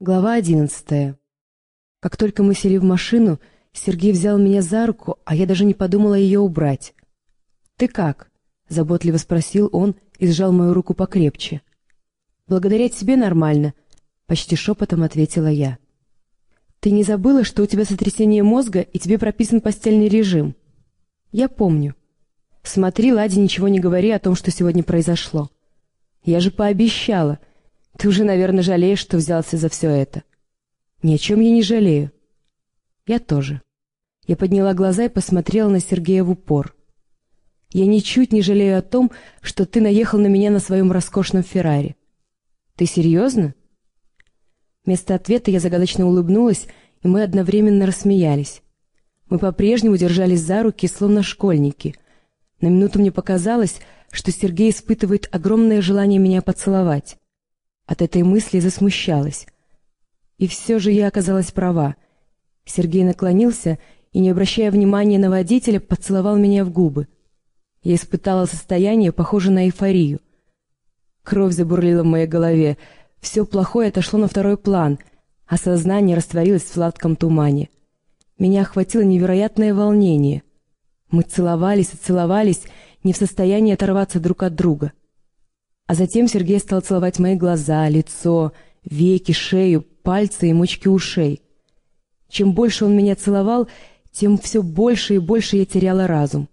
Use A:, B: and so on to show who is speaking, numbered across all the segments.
A: Глава одиннадцатая. Как только мы сели в машину, Сергей взял меня за руку, а я даже не подумала ее убрать. «Ты как?» — заботливо спросил он и сжал мою руку покрепче. «Благодаря тебе нормально», — почти шепотом ответила я. «Ты не забыла, что у тебя сотрясение мозга и тебе прописан постельный режим?» «Я помню». «Смотри, Ладе, ничего не говори о том, что сегодня произошло». «Я же пообещала», ты уже, наверное, жалеешь, что взялся за все это. Ни о чем я не жалею. Я тоже. Я подняла глаза и посмотрела на Сергея в упор. Я ничуть не жалею о том, что ты наехал на меня на своем роскошном Феррари. Ты серьезно? Вместо ответа я загадочно улыбнулась, и мы одновременно рассмеялись. Мы по-прежнему держались за руки, словно школьники. На минуту мне показалось, что Сергей испытывает огромное желание меня поцеловать. От этой мысли засмущалась. И все же я оказалась права. Сергей наклонился и, не обращая внимания на водителя, поцеловал меня в губы. Я испытала состояние, похожее на эйфорию. Кровь забурлила в моей голове, все плохое отошло на второй план, а сознание растворилось в сладком тумане. Меня охватило невероятное волнение. Мы целовались и целовались, не в состоянии оторваться друг от друга. А затем Сергей стал целовать мои глаза, лицо, веки, шею, пальцы и мочки ушей. Чем больше он меня целовал, тем все больше и больше я теряла разум.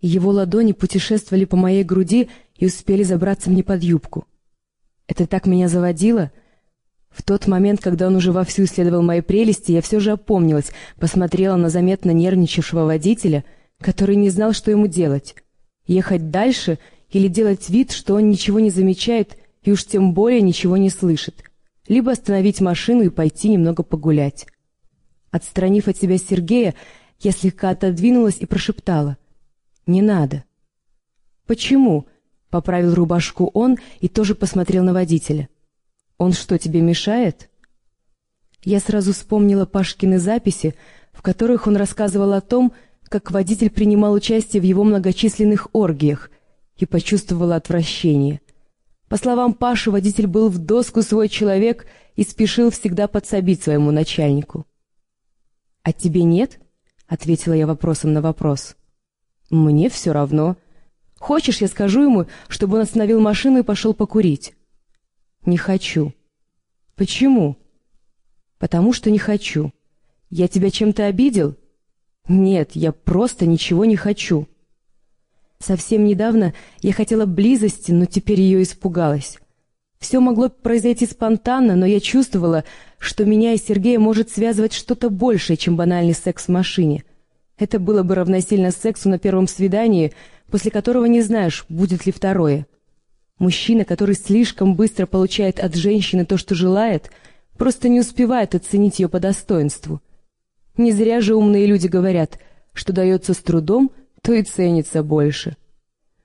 A: Его ладони путешествовали по моей груди и успели забраться мне под юбку. Это так меня заводило. В тот момент, когда он уже вовсю исследовал мои прелести, я все же опомнилась, посмотрела на заметно нервничавшего водителя, который не знал, что ему делать. Ехать дальше — или делать вид, что он ничего не замечает и уж тем более ничего не слышит, либо остановить машину и пойти немного погулять. Отстранив от себя Сергея, я слегка отодвинулась и прошептала. «Не надо». «Почему?» — поправил рубашку он и тоже посмотрел на водителя. «Он что, тебе мешает?» Я сразу вспомнила Пашкины записи, в которых он рассказывал о том, как водитель принимал участие в его многочисленных оргиях — и почувствовала отвращение. По словам Паши, водитель был в доску свой человек и спешил всегда подсобить своему начальнику. «А тебе нет?» — ответила я вопросом на вопрос. «Мне все равно. Хочешь, я скажу ему, чтобы он остановил машину и пошел покурить?» «Не хочу». «Почему?» «Потому что не хочу. Я тебя чем-то обидел?» «Нет, я просто ничего не хочу». Совсем недавно я хотела близости, но теперь ее испугалась. Все могло произойти спонтанно, но я чувствовала, что меня и Сергея может связывать что-то большее, чем банальный секс в машине. Это было бы равносильно сексу на первом свидании, после которого не знаешь, будет ли второе. Мужчина, который слишком быстро получает от женщины то, что желает, просто не успевает оценить ее по достоинству. Не зря же умные люди говорят, что дается с трудом — то и ценится больше.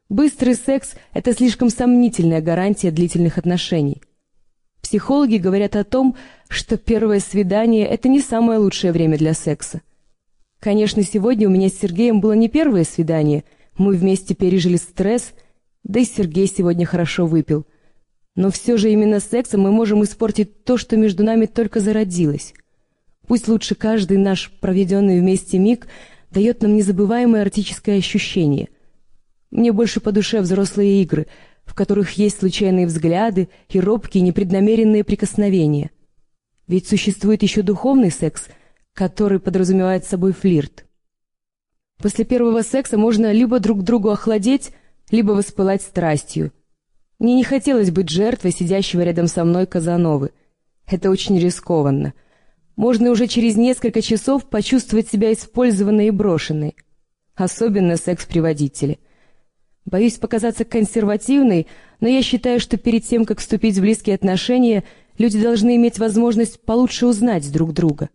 A: Быстрый секс – это слишком сомнительная гарантия длительных отношений. Психологи говорят о том, что первое свидание – это не самое лучшее время для секса. Конечно, сегодня у меня с Сергеем было не первое свидание, мы вместе пережили стресс, да и Сергей сегодня хорошо выпил. Но все же именно сексом мы можем испортить то, что между нами только зародилось. Пусть лучше каждый наш проведенный вместе миг – дает нам незабываемое эротическое ощущение. Мне больше по душе взрослые игры, в которых есть случайные взгляды и робкие непреднамеренные прикосновения. Ведь существует еще духовный секс, который подразумевает собой флирт. После первого секса можно либо друг другу охладеть, либо воспылать страстью. Мне не хотелось быть жертвой сидящего рядом со мной Казановы. Это очень рискованно — можно уже через несколько часов почувствовать себя использованной и брошенной. Особенно секс при водителе. Боюсь показаться консервативной, но я считаю, что перед тем, как вступить в близкие отношения, люди должны иметь возможность получше узнать друг друга.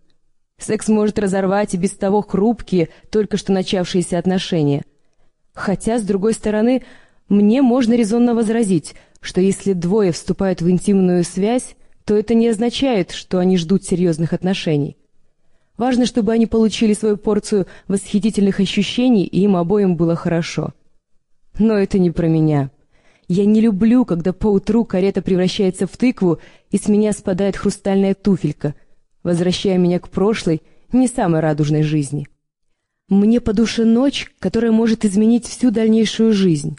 A: Секс может разорвать и без того хрупкие, только что начавшиеся отношения. Хотя, с другой стороны, мне можно резонно возразить, что если двое вступают в интимную связь, то это не означает, что они ждут серьезных отношений. Важно, чтобы они получили свою порцию восхитительных ощущений, и им обоим было хорошо. Но это не про меня. Я не люблю, когда поутру карета превращается в тыкву, и с меня спадает хрустальная туфелька, возвращая меня к прошлой, не самой радужной жизни. Мне по душе ночь, которая может изменить всю дальнейшую жизнь.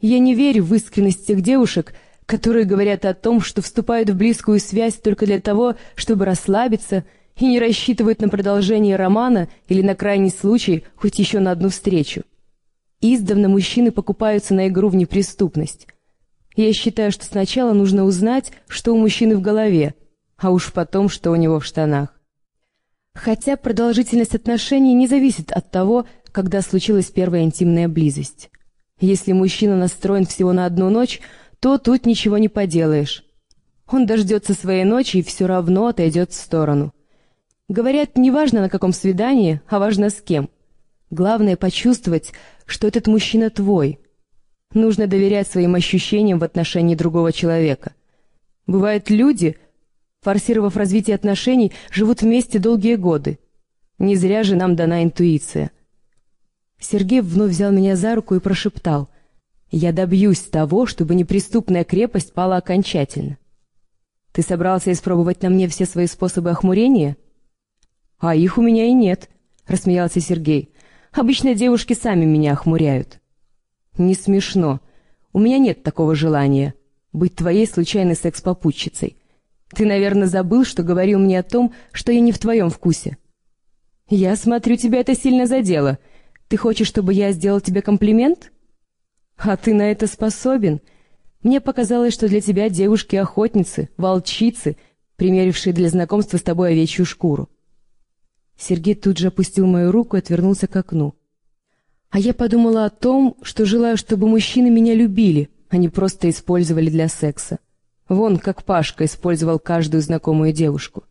A: Я не верю в искренность тех девушек, которые говорят о том, что вступают в близкую связь только для того, чтобы расслабиться, и не рассчитывают на продолжение романа или на крайний случай хоть еще на одну встречу. Издавна мужчины покупаются на игру в неприступность. Я считаю, что сначала нужно узнать, что у мужчины в голове, а уж потом, что у него в штанах. Хотя продолжительность отношений не зависит от того, когда случилась первая интимная близость. Если мужчина настроен всего на одну ночь, то тут ничего не поделаешь. Он дождется своей ночи и все равно отойдет в сторону. Говорят, не важно на каком свидании, а важно с кем. Главное почувствовать, что этот мужчина твой. Нужно доверять своим ощущениям в отношении другого человека. Бывают люди, форсировав развитие отношений, живут вместе долгие годы. Не зря же нам дана интуиция. Сергей вновь взял меня за руку и прошептал. «Я добьюсь того, чтобы неприступная крепость пала окончательно. Ты собрался испробовать на мне все свои способы охмурения?» «А их у меня и нет», — рассмеялся Сергей. Обычно девушки сами меня охмуряют. Не смешно. У меня нет такого желания быть твоей случайной секс-попутчицей. Ты, наверное, забыл, что говорил мне о том, что я не в твоем вкусе. Я смотрю, тебя это сильно задело. Ты хочешь, чтобы я сделал тебе комплимент? А ты на это способен? Мне показалось, что для тебя девушки-охотницы, волчицы, примерившие для знакомства с тобой овечью шкуру. Сергей тут же опустил мою руку и отвернулся к окну. А я подумала о том, что желаю, чтобы мужчины меня любили, а не просто использовали для секса. Вон, как Пашка использовал каждую знакомую девушку.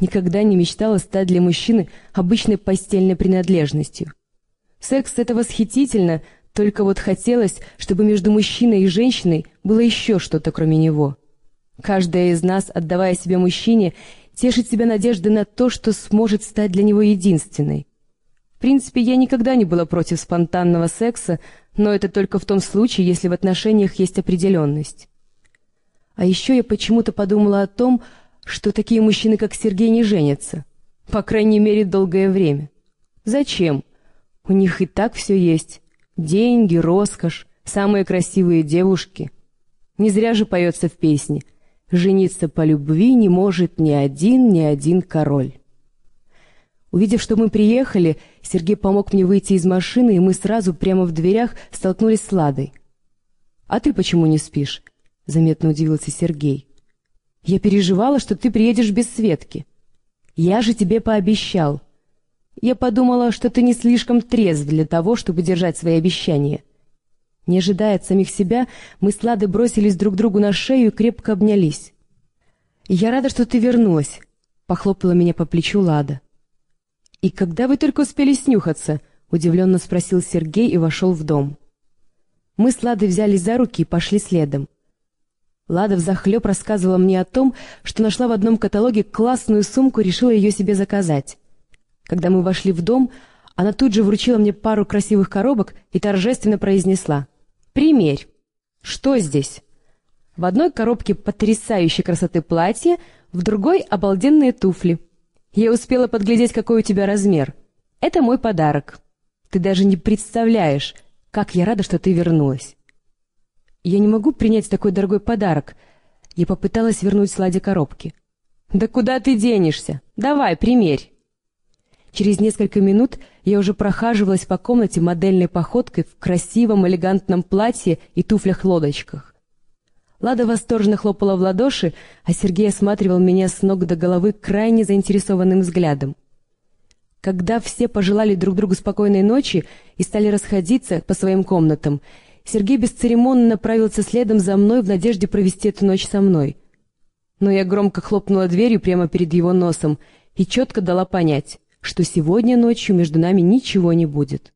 A: Никогда не мечтала стать для мужчины обычной постельной принадлежностью. Секс — это восхитительно, только вот хотелось, чтобы между мужчиной и женщиной было еще что-то кроме него. Каждая из нас, отдавая себе мужчине, тешит себя надеждой на то, что сможет стать для него единственной. В принципе, я никогда не была против спонтанного секса, но это только в том случае, если в отношениях есть определенность. А еще я почему-то подумала о том, что такие мужчины, как Сергей, не женятся. По крайней мере, долгое время. Зачем? У них и так все есть. Деньги, роскошь, самые красивые девушки. Не зря же поется в песне — Жениться по любви не может ни один, ни один король. Увидев, что мы приехали, Сергей помог мне выйти из машины, и мы сразу прямо в дверях столкнулись с Ладой. «А ты почему не спишь?» — заметно удивился Сергей. «Я переживала, что ты приедешь без Светки. Я же тебе пообещал. Я подумала, что ты не слишком трезв для того, чтобы держать свои обещания. Не ожидая от самих себя, мы с Ладой бросились друг другу на шею и крепко обнялись. «Я рада, что ты вернулась», — похлопала меня по плечу Лада. «И когда вы только успели снюхаться?» — удивленно спросил Сергей и вошел в дом. Мы с Ладой взялись за руки и пошли следом. Лада взахлеб рассказывала мне о том, что нашла в одном каталоге классную сумку и решила ее себе заказать. Когда мы вошли в дом, она тут же вручила мне пару красивых коробок и торжественно произнесла — Примерь. Что здесь? В одной коробке потрясающей красоты платье, в другой — обалденные туфли. Я успела подглядеть, какой у тебя размер. Это мой подарок. Ты даже не представляешь, как я рада, что ты вернулась. Я не могу принять такой дорогой подарок. Я попыталась вернуть Сладе коробки. Да куда ты денешься? Давай, примерь. Через несколько минут я уже прохаживалась по комнате модельной походкой в красивом элегантном платье и туфлях-лодочках. Лада восторженно хлопала в ладоши, а Сергей осматривал меня с ног до головы крайне заинтересованным взглядом. Когда все пожелали друг другу спокойной ночи и стали расходиться по своим комнатам, Сергей бесцеремонно направился следом за мной в надежде провести эту ночь со мной. Но я громко хлопнула дверью прямо перед его носом и четко дала понять что сегодня ночью между нами ничего не будет.